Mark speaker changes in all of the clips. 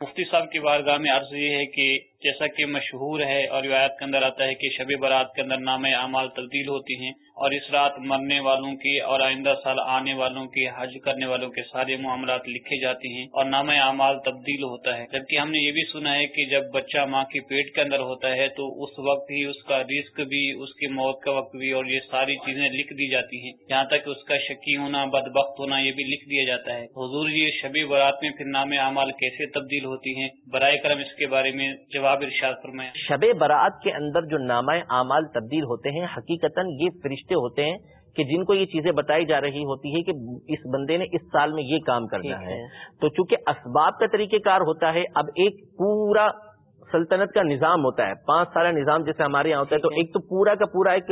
Speaker 1: مفتی صاحب کی بارگاہ میں عرض یہ ہے کہ جیسا کہ مشہور ہے اور روایت کے اندر آتا ہے کہ شب برات کے اندر نام اعمال تبدیل ہوتی ہیں اور اس رات مرنے والوں کی اور آئندہ سال آنے والوں کی، حج کرنے والوں کے سارے معاملات لکھے جاتے ہیں اور نام اعمال تبدیل ہوتا ہے۔ جبکہ ہم نے یہ بھی سنا ہے کہ جب بچہ ماں کے پیٹ کے اندر ہوتا ہے تو اس وقت ہی اس کا رزق بھی، اس کی موت کا وقت بھی اور یہ ساری چیزیں لکھ دی جاتی ہیں۔ یہاں تک اس کا شکی ہونا بد بخت ہونا یہ بھی لکھ دیا جاتا ہے۔ حضور یہ شبی برات میں پھر نام اعمال کیسے تبدیل ہوتی ہیں؟ برائے کرم اس کے بارے میں جواب ارشاد فرمائیں۔
Speaker 2: شب برات کے اندر جو نامہ اعمال تبدیل ہوتے ہیں حقیقت یہ فرشتے ہوتے ہیں کہ جن کو یہ چیزیں بتائی جا رہی ہوتی ہے کہ اس بندے نے اس سال میں یہ کام کرنا ہے۔ تو چونکہ اسباب کا طریقہ کار ہوتا ہے اب ایک پورا سلطنت کا نظام ہوتا ہے پانچ سالہ نظام جیسے ہمارے یہاں ہوتا ہے تو ایک تو پورا کا پورا ایک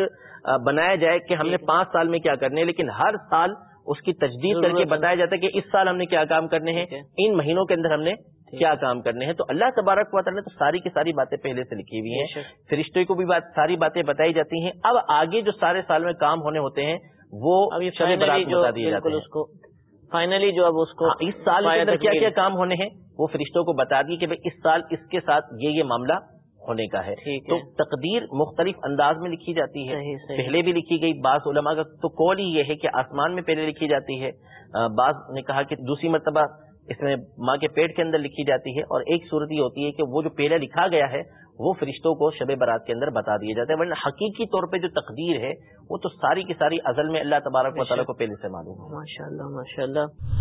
Speaker 2: بنایا جائے کہ ہم نے پانچ سال میں کیا کرنے لیکن ہر سال اس کی تجدید کر کے بتایا جاتا ہے کہ اس سال ہم نے کیا کام کرنے ہیں۔ ان مہینوں کے اندر ہم نے کیا کام کرنے ہیں؟ تو اللہ تبارک و تعالیٰ نے تو ساری کی ساری باتیں پہلے سے لکھی ہوئی ہیں۔ فرشتے کو بھی بات ساری باتیں بتائی جاتی ہیں۔ اب آگے جو سارے سال میں کام ہونے ہوتے ہیں وہ
Speaker 3: اس کو فائنلی جو اب اس کو
Speaker 2: ہاں، اس سال کے اندر کیا کیا کام ہونے ہیں؟ وہ فرشتوں کو بتا دی کہ اس سال اس کے ساتھ یہ یہ معاملہ ہونے کا ہے۔ تو تقدیر مختلف انداز میں لکھی جاتی ہے۔ پہلے بھی لکھی گئی بعض علماء کا تو قول ہی یہ ہے کہ آسمان میں پہلے لکھی جاتی ہے۔ بعض نے کہا کہ دوسری مرتبہ اس میں ماں کے پیٹ کے اندر لکھی جاتی ہے اور ایک صورت یہ ہوتی ہے کہ وہ جو پہلے لکھا گیا ہے وہ فرشتوں کو شب برات کے اندر بتا دیا جاتا ہے ورنہ حقیقی طور پہ جو تقدیر ہے وہ تو ساری کی ساری ازل میں اللہ تبارک و تعالیٰ کو پہلے سے معلوم ہے۔
Speaker 3: ماشاء اللہ ماشاء اللہ